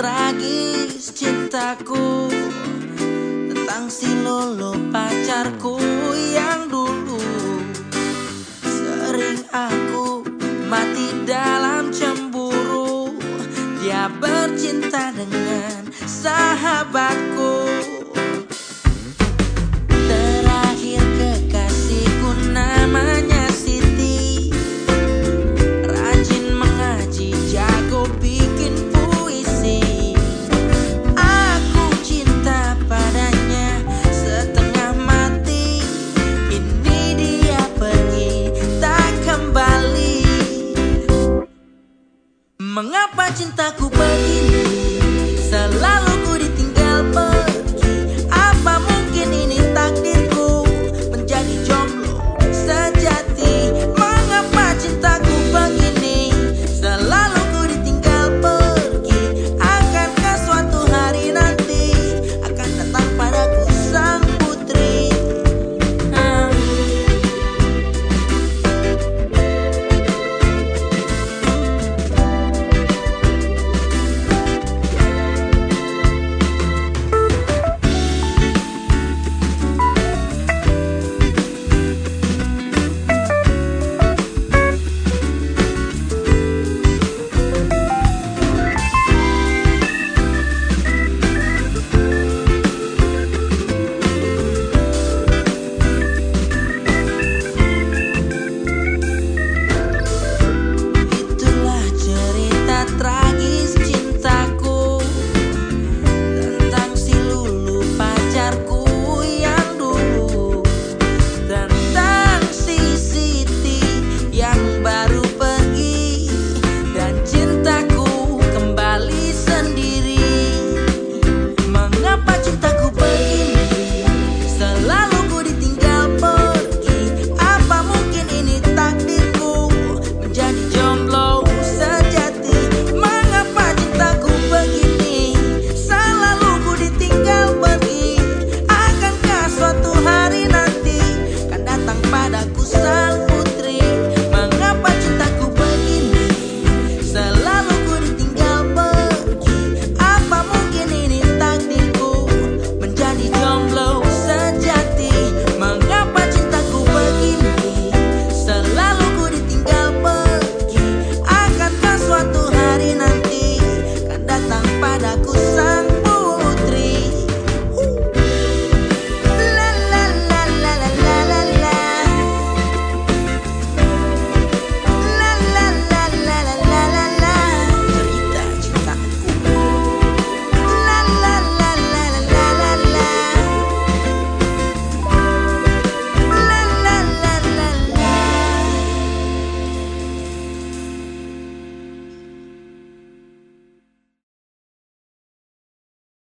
Tragis cintaku Tentang si Lolo pacarku yang dulu Bercinta dengan sahabatku. Terakhir kekasihku namanya Siti. Rajin mengaji, jago bikin puisi. Aku cinta padanya setengah mati. Ini dia pergi, tak kembali. Mengapa cintaku